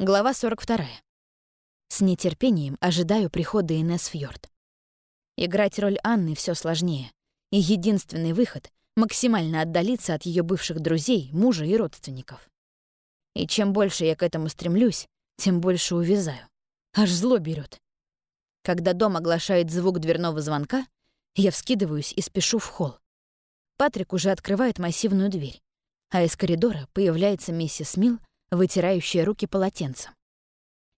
Глава 42. С нетерпением ожидаю прихода Инесс Фьорд. Играть роль Анны все сложнее, и единственный выход — максимально отдалиться от ее бывших друзей, мужа и родственников. И чем больше я к этому стремлюсь, тем больше увязаю. Аж зло берет. Когда дом оглашает звук дверного звонка, я вскидываюсь и спешу в холл. Патрик уже открывает массивную дверь, а из коридора появляется миссис Милл вытирающая руки полотенцем.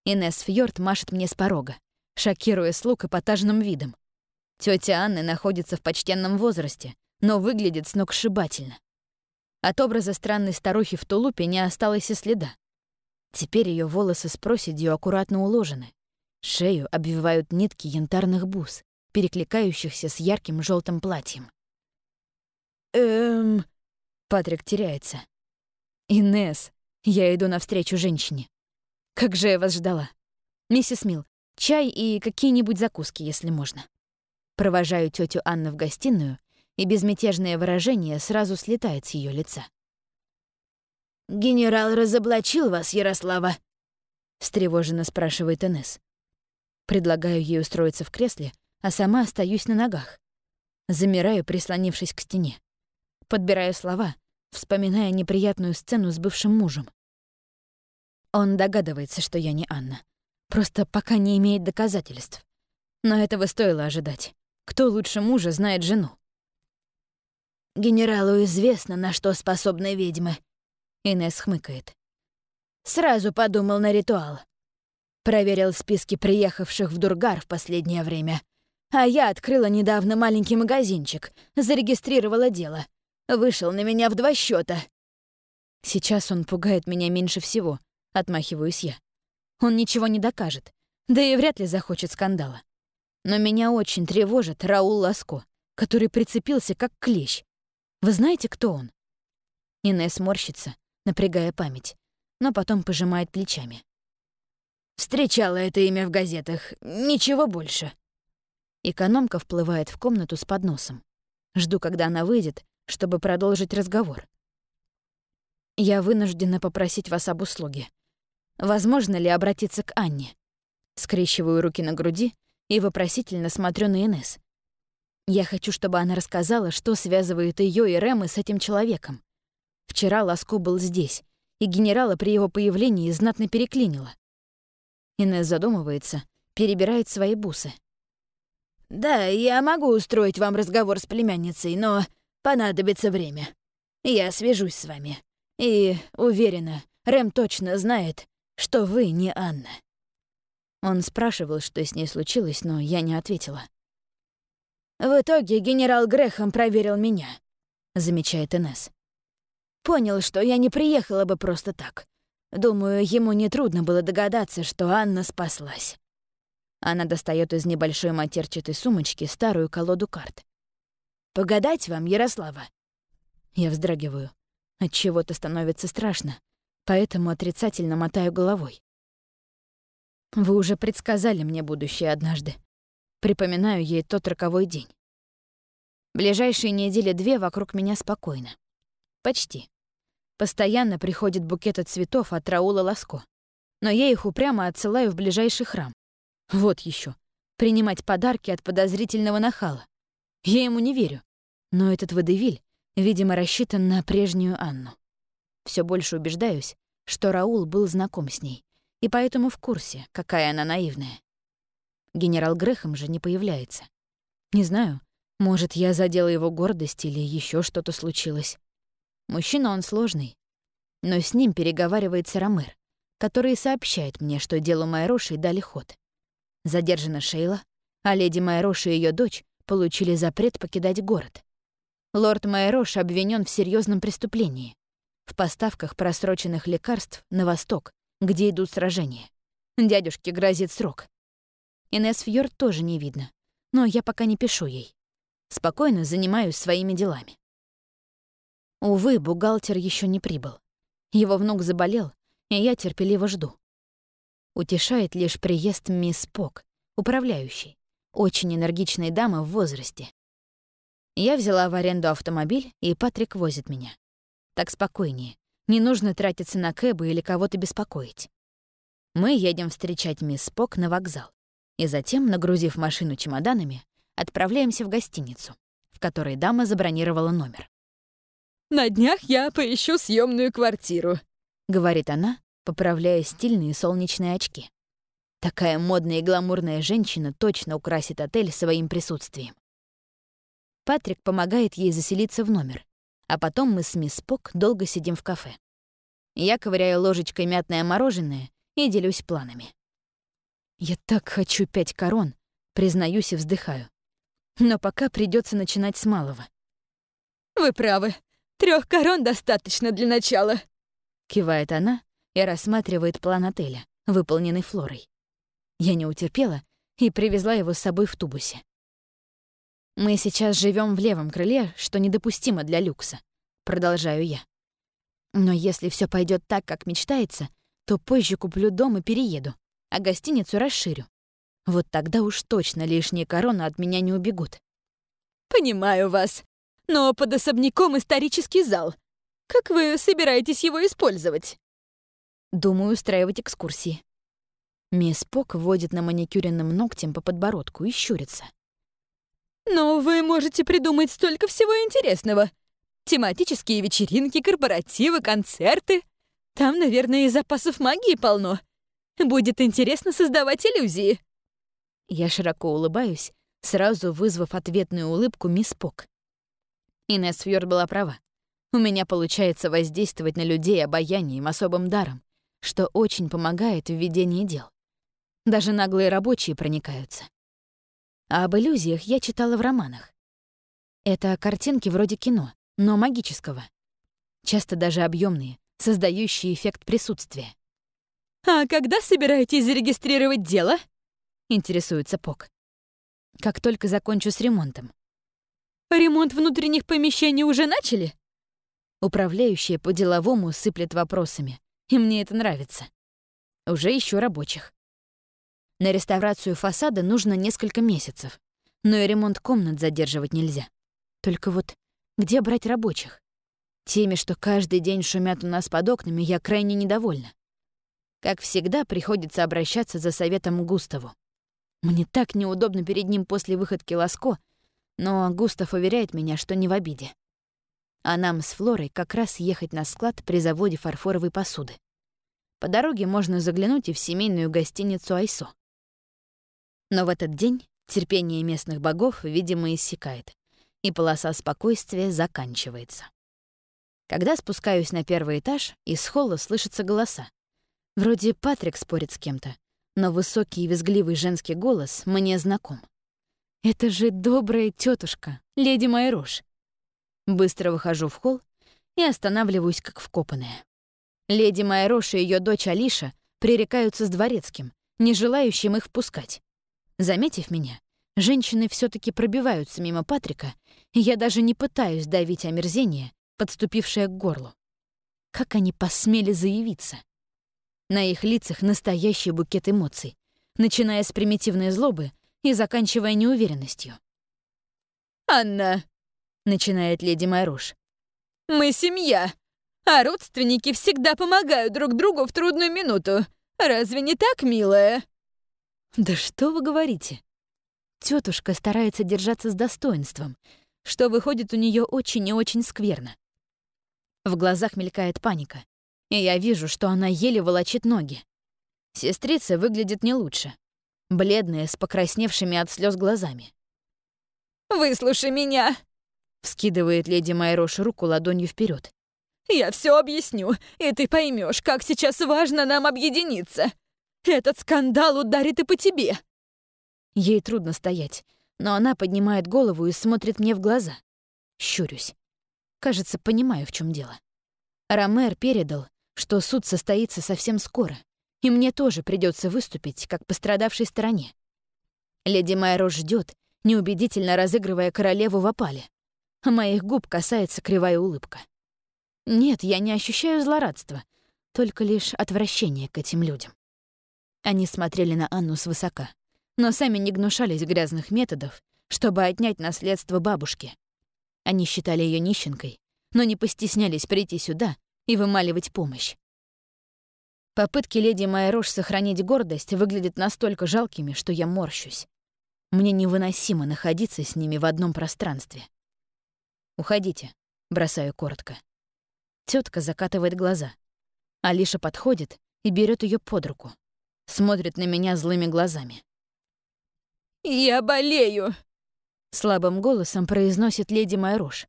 Инесс Фьорд машет мне с порога, шокируя слуг эпатажным видом. Тётя Анны находится в почтенном возрасте, но выглядит сногсшибательно. От образа странной старухи в тулупе не осталось и следа. Теперь ее волосы с проседью аккуратно уложены. Шею обвивают нитки янтарных бус, перекликающихся с ярким желтым платьем. «Эм...» Патрик теряется. «Инесс, я иду навстречу женщине. Как же я вас ждала. Миссис Мил, чай и какие-нибудь закуски, если можно. Провожаю тетю Анну в гостиную, и безмятежное выражение сразу слетает с ее лица. «Генерал разоблачил вас, Ярослава?» — встревоженно спрашивает Инесс. Предлагаю ей устроиться в кресле, а сама остаюсь на ногах. Замираю, прислонившись к стене. Подбираю слова, вспоминая неприятную сцену с бывшим мужем. Он догадывается, что я не Анна. Просто пока не имеет доказательств. Но этого стоило ожидать. Кто лучше мужа знает жену? «Генералу известно, на что способны ведьмы», — Инесс хмыкает. «Сразу подумал на ритуал. Проверил списки приехавших в Дургар в последнее время. А я открыла недавно маленький магазинчик, зарегистрировала дело — Вышел на меня в два счета. Сейчас он пугает меня меньше всего, отмахиваюсь я. Он ничего не докажет, да и вряд ли захочет скандала. Но меня очень тревожит Раул Ласко, который прицепился как клещ. Вы знаете, кто он? Инесс морщится, напрягая память, но потом пожимает плечами. Встречала это имя в газетах, ничего больше. Экономка вплывает в комнату с подносом. Жду, когда она выйдет, чтобы продолжить разговор. «Я вынуждена попросить вас об услуге. Возможно ли обратиться к Анне?» Скрещиваю руки на груди и вопросительно смотрю на Инесс. Я хочу, чтобы она рассказала, что связывает ее и Рэмы с этим человеком. Вчера Ласко был здесь, и генерала при его появлении знатно переклинило. Инесс задумывается, перебирает свои бусы. «Да, я могу устроить вам разговор с племянницей, но Понадобится время. Я свяжусь с вами. И, уверена, Рэм точно знает, что вы не Анна». Он спрашивал, что с ней случилось, но я не ответила. «В итоге генерал Грехом проверил меня», — замечает Инесс. «Понял, что я не приехала бы просто так. Думаю, ему нетрудно было догадаться, что Анна спаслась». Она достает из небольшой матерчатой сумочки старую колоду карт. Погадать вам, Ярослава?» Я вздрагиваю. От чего то становится страшно, поэтому отрицательно мотаю головой. Вы уже предсказали мне будущее однажды. Припоминаю ей тот роковой день. Ближайшие недели две вокруг меня спокойно. Почти. Постоянно приходит букет цветов от Раула Ласко. Но я их упрямо отсылаю в ближайший храм. Вот еще. Принимать подарки от подозрительного нахала. Я ему не верю. Но этот водевиль, видимо, рассчитан на прежнюю Анну. Все больше убеждаюсь, что Раул был знаком с ней, и поэтому в курсе, какая она наивная. Генерал Грехом же не появляется. Не знаю, может, я задела его гордость или еще что-то случилось. Мужчина он сложный. Но с ним переговаривается Ромер, который сообщает мне, что делу Майроши дали ход. Задержана Шейла, а леди Майроши и ее дочь получили запрет покидать город. Лорд Майрош обвинен в серьезном преступлении — в поставках просроченных лекарств на восток, где идут сражения. Дядюшке грозит срок. Инесс Фьорд тоже не видно, но я пока не пишу ей. Спокойно занимаюсь своими делами. Увы, бухгалтер еще не прибыл. Его внук заболел, и я терпеливо жду. Утешает лишь приезд мисс Пок, управляющий. Очень энергичная дама в возрасте. Я взяла в аренду автомобиль, и Патрик возит меня. Так спокойнее. Не нужно тратиться на кэбы или кого-то беспокоить. Мы едем встречать мисс Пок на вокзал. И затем, нагрузив машину чемоданами, отправляемся в гостиницу, в которой дама забронировала номер. «На днях я поищу съемную квартиру», — говорит она, поправляя стильные солнечные очки. Такая модная и гламурная женщина точно украсит отель своим присутствием. Патрик помогает ей заселиться в номер, а потом мы с мисс Пок долго сидим в кафе. Я ковыряю ложечкой мятное мороженое и делюсь планами. Я так хочу пять корон, признаюсь и вздыхаю. Но пока придется начинать с малого. «Вы правы. Трех корон достаточно для начала», — кивает она и рассматривает план отеля, выполненный Флорой. Я не утерпела и привезла его с собой в тубусе. «Мы сейчас живем в левом крыле, что недопустимо для люкса», — продолжаю я. «Но если все пойдет так, как мечтается, то позже куплю дом и перееду, а гостиницу расширю. Вот тогда уж точно лишние короны от меня не убегут». «Понимаю вас. Но под особняком исторический зал. Как вы собираетесь его использовать?» «Думаю устраивать экскурсии. Мисс Пок водит на маникюренным ногтем по подбородку и щурится. «Но вы можете придумать столько всего интересного. Тематические вечеринки, корпоративы, концерты. Там, наверное, и запасов магии полно. Будет интересно создавать иллюзии». Я широко улыбаюсь, сразу вызвав ответную улыбку мисс Пок. Инесс Фьор была права. У меня получается воздействовать на людей обаянием, особым даром, что очень помогает в ведении дел. Даже наглые рабочие проникаются. А об иллюзиях я читала в романах. Это картинки вроде кино, но магического. Часто даже объемные, создающие эффект присутствия. «А когда собираетесь зарегистрировать дело?» — интересуется Пок. «Как только закончу с ремонтом». «Ремонт внутренних помещений уже начали?» Управляющая по-деловому сыплет вопросами, и мне это нравится. Уже ищу рабочих. На реставрацию фасада нужно несколько месяцев, но и ремонт комнат задерживать нельзя. Только вот где брать рабочих? Теми, что каждый день шумят у нас под окнами, я крайне недовольна. Как всегда, приходится обращаться за советом Густаву. Мне так неудобно перед ним после выходки Ласко, но Густав уверяет меня, что не в обиде. А нам с Флорой как раз ехать на склад при заводе фарфоровой посуды. По дороге можно заглянуть и в семейную гостиницу «Айсо». Но в этот день терпение местных богов, видимо, иссякает, и полоса спокойствия заканчивается. Когда спускаюсь на первый этаж, из холла слышатся голоса. Вроде Патрик спорит с кем-то, но высокий и визгливый женский голос мне знаком. Это же добрая тетушка, леди Майрош. Быстро выхожу в холл и останавливаюсь как вкопанная. Леди Майрош и ее дочь Алиша пререкаются с дворецким, не желающим их впускать. Заметив меня, женщины все таки пробиваются мимо Патрика, и я даже не пытаюсь давить омерзение, подступившее к горлу. Как они посмели заявиться? На их лицах настоящий букет эмоций, начиная с примитивной злобы и заканчивая неуверенностью. «Анна», — начинает леди Майруш, — «мы семья, а родственники всегда помогают друг другу в трудную минуту. Разве не так, милая?» Да что вы говорите? Тетушка старается держаться с достоинством, что выходит у нее очень и очень скверно. В глазах мелькает паника, и я вижу, что она еле волочит ноги. Сестрица выглядит не лучше, бледная, с покрасневшими от слез глазами. «Выслушай меня!» — вскидывает леди Майрош руку ладонью вперед. «Я все объясню, и ты поймешь, как сейчас важно нам объединиться. Этот скандал ударит и по тебе!» Ей трудно стоять, но она поднимает голову и смотрит мне в глаза. Щурюсь. Кажется, понимаю, в чем дело. Ромер передал, что суд состоится совсем скоро, и мне тоже придется выступить, как пострадавшей стороне. Леди Майро ждет, неубедительно разыгрывая королеву в опале. А моих губ касается кривая улыбка. Нет, я не ощущаю злорадства, только лишь отвращение к этим людям. Они смотрели на Анну свысока, но сами не гнушались грязных методов, чтобы отнять наследство бабушки. Они считали ее нищенкой, но не постеснялись прийти сюда и вымаливать помощь. Попытки леди Майрош сохранить гордость выглядят настолько жалкими, что я морщусь. Мне невыносимо находиться с ними в одном пространстве. «Уходите», — бросаю коротко. Тетка закатывает глаза. Алиша подходит и берет ее под руку. Смотрит на меня злыми глазами. «Я болею!» — слабым голосом произносит леди Майрош.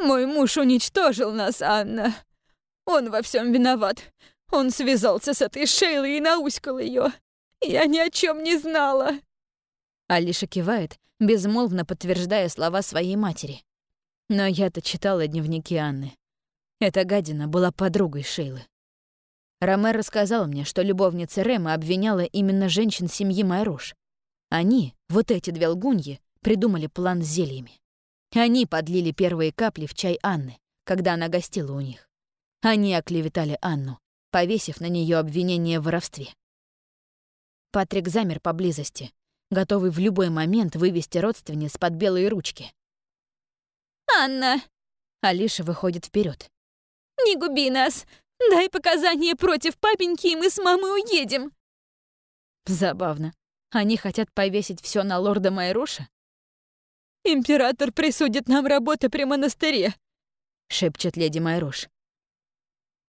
«Мой муж уничтожил нас, Анна. Он во всем виноват. Он связался с этой Шейлой и науськал ее. Я ни о чем не знала». Алиша кивает, безмолвно подтверждая слова своей матери. Но я-то читала дневники Анны. Эта гадина была подругой Шейлы. Ромер рассказал мне, что любовница Рема обвиняла именно женщин семьи Майрош. Они, вот эти две лгуньи, придумали план с зельями. Они подлили первые капли в чай Анны, когда она гостила у них. Они оклеветали Анну, повесив на нее обвинение в воровстве. Патрик замер поблизости, готовый в любой момент вывести родственниц под белые ручки. «Анна!» Алиша выходит вперед. «Не губи нас! Дай показания против папеньки, и мы с мамой уедем!» Забавно. Они хотят повесить все на лорда Майруша? «Император присудит нам работы при монастыре», — шепчет леди Майруш.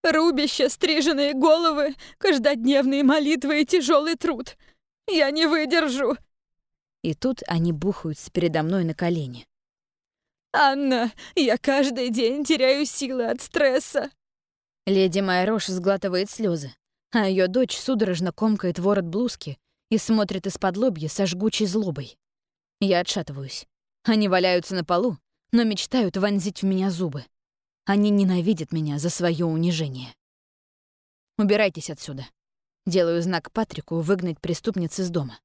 «Рубища, стриженные головы, каждодневные молитвы и тяжелый труд. Я не выдержу!» И тут они бухаются передо мной на колени. «Анна, я каждый день теряю силы от стресса!» Леди Майрош сглатывает слезы, а ее дочь судорожно комкает ворот блузки и смотрит из-под лобья со жгучей злобой. Я отшатываюсь. Они валяются на полу, но мечтают вонзить в меня зубы. Они ненавидят меня за свое унижение. Убирайтесь отсюда. Делаю знак Патрику выгнать преступниц из дома.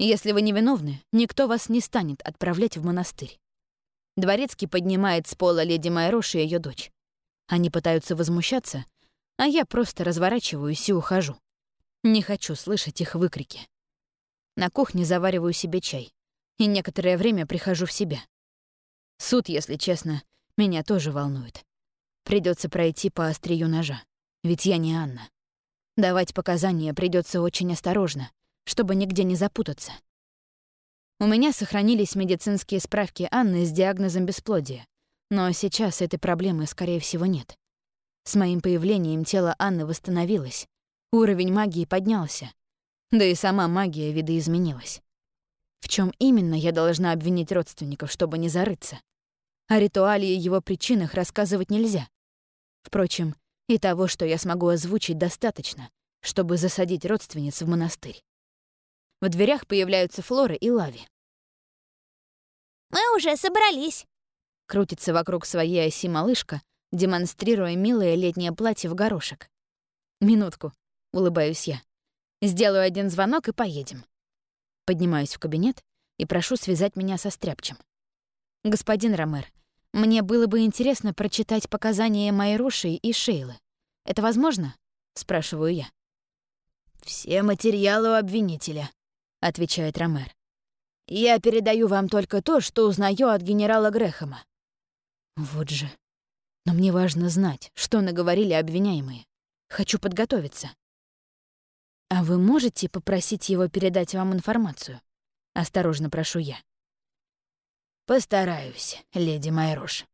Если вы невиновны, никто вас не станет отправлять в монастырь. Дворецкий поднимает с пола леди Майрош и ее дочь. Они пытаются возмущаться, а я просто разворачиваюсь и ухожу. Не хочу слышать их выкрики. На кухне завариваю себе чай и некоторое время прихожу в себя. Суд, если честно, меня тоже волнует. Придется пройти по острию ножа, ведь я не Анна. Давать показания придется очень осторожно, чтобы нигде не запутаться. У меня сохранились медицинские справки Анны с диагнозом бесплодия, но сейчас этой проблемы, скорее всего, нет. С моим появлением тело Анны восстановилось, уровень магии поднялся, да и сама магия видоизменилась. В чем именно я должна обвинить родственников, чтобы не зарыться? О ритуале и его причинах рассказывать нельзя. Впрочем, и того, что я смогу озвучить, достаточно, чтобы засадить родственниц в монастырь. В дверях появляются Флора и Лави. «Мы уже собрались», — крутится вокруг своей оси малышка, демонстрируя милое летнее платье в горошек. «Минутку», — улыбаюсь я. «Сделаю один звонок и поедем». Поднимаюсь в кабинет и прошу связать меня со стряпчем. «Господин Ромер, мне было бы интересно прочитать показания Майруши и Шейлы. Это возможно?» — спрашиваю я. «Все материалы у обвинителя», — отвечает Ромер. «Я передаю вам только то, что узнаю от генерала Грэхэма». Вот же. Но мне важно знать, что наговорили обвиняемые. Хочу подготовиться. «А вы можете попросить его передать вам информацию?» — осторожно прошу я. «Постараюсь, леди Майрош».